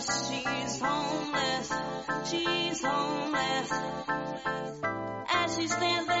she's homeless, she's homeless. As she stands there.